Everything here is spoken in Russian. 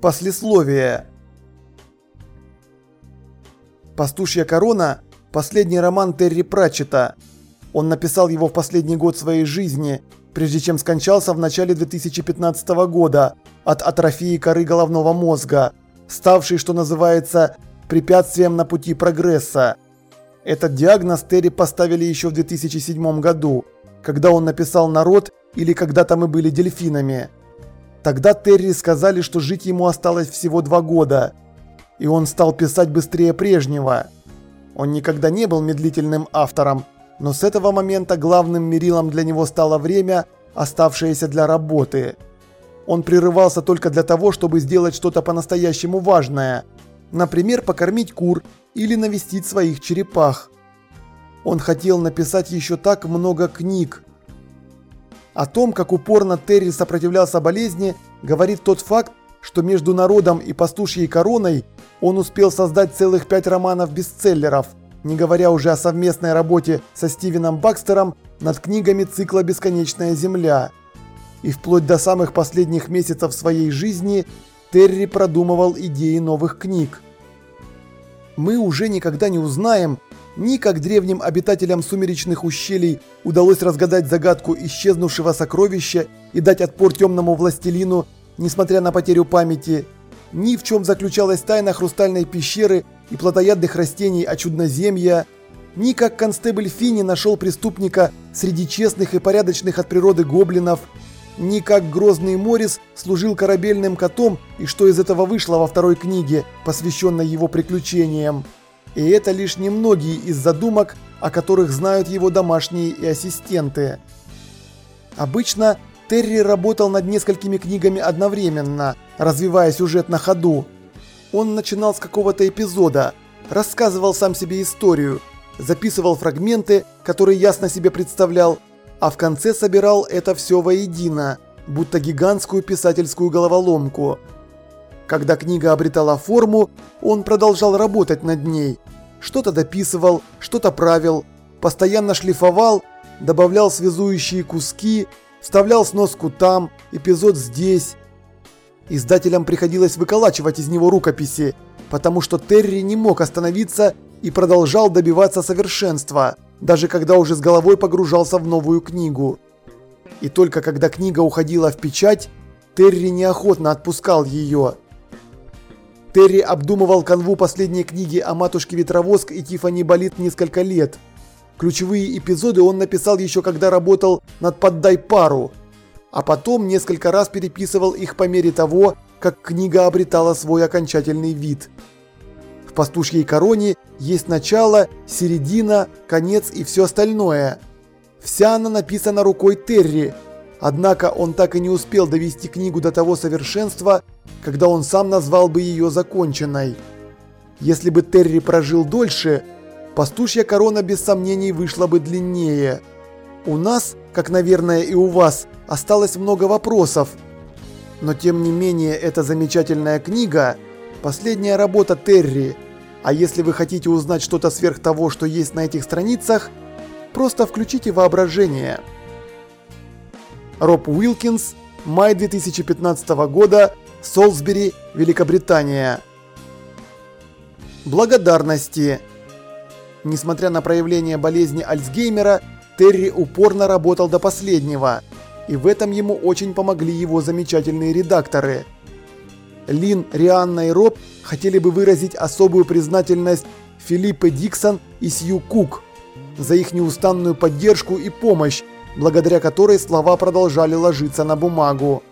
Послесловие. «Пастушья корона» – последний роман Терри Пратчета. Он написал его в последний год своей жизни, прежде чем скончался в начале 2015 года от атрофии коры головного мозга, ставшей, что называется, препятствием на пути прогресса. Этот диагноз Терри поставили еще в 2007 году, когда он написал «Народ» или «Когда-то мы были дельфинами». Тогда Терри сказали, что жить ему осталось всего два года, и он стал писать быстрее прежнего. Он никогда не был медлительным автором, но с этого момента главным мерилом для него стало время, оставшееся для работы. Он прерывался только для того, чтобы сделать что-то по-настоящему важное, например, покормить кур или навестить своих черепах. Он хотел написать еще так много книг, о том, как упорно Терри сопротивлялся болезни, говорит тот факт, что между народом и пастушьей короной он успел создать целых пять романов-бестселлеров, не говоря уже о совместной работе со Стивеном Бакстером над книгами цикла «Бесконечная земля». И вплоть до самых последних месяцев своей жизни Терри продумывал идеи новых книг. Мы уже никогда не узнаем, ни как древним обитателям сумеречных ущелий удалось разгадать загадку исчезнувшего сокровища и дать отпор темному властелину, несмотря на потерю памяти, ни в чем заключалась тайна хрустальной пещеры и плотоядных растений о чудноземья, ни как констебль Фини нашел преступника среди честных и порядочных от природы гоблинов, ни как грозный Морис служил корабельным котом и что из этого вышло во второй книге, посвященной его приключениям. И это лишь немногие из задумок, о которых знают его домашние и ассистенты. Обычно Терри работал над несколькими книгами одновременно, развивая сюжет на ходу. Он начинал с какого-то эпизода, рассказывал сам себе историю, записывал фрагменты, которые ясно себе представлял, а в конце собирал это все воедино, будто гигантскую писательскую головоломку. Когда книга обретала форму, он продолжал работать над ней. Что-то дописывал, что-то правил, постоянно шлифовал, добавлял связующие куски, вставлял сноску там, эпизод здесь. Издателям приходилось выколачивать из него рукописи, потому что Терри не мог остановиться и продолжал добиваться совершенства, даже когда уже с головой погружался в новую книгу. И только когда книга уходила в печать, Терри неохотно отпускал ее. Терри обдумывал канву последней книги о матушке Ветровоск и Тифани Болит несколько лет. Ключевые эпизоды он написал еще когда работал над «Поддай пару», а потом несколько раз переписывал их по мере того, как книга обретала свой окончательный вид. В «Пастушьей короне» есть начало, середина, конец и все остальное. Вся она написана рукой Терри, однако он так и не успел довести книгу до того совершенства, когда он сам назвал бы ее законченной. Если бы Терри прожил дольше, пастушья корона без сомнений вышла бы длиннее. У нас, как, наверное, и у вас, осталось много вопросов. Но тем не менее, эта замечательная книга – последняя работа Терри. А если вы хотите узнать что-то сверх того, что есть на этих страницах, просто включите воображение. Роб Уилкинс, май 2015 года, Солсбери, Великобритания. Благодарности. Несмотря на проявление болезни Альцгеймера, Терри упорно работал до последнего, и в этом ему очень помогли его замечательные редакторы. Лин, Рианна и Роб хотели бы выразить особую признательность Филиппе Диксон и Сью Кук за их неустанную поддержку и помощь, благодаря которой слова продолжали ложиться на бумагу.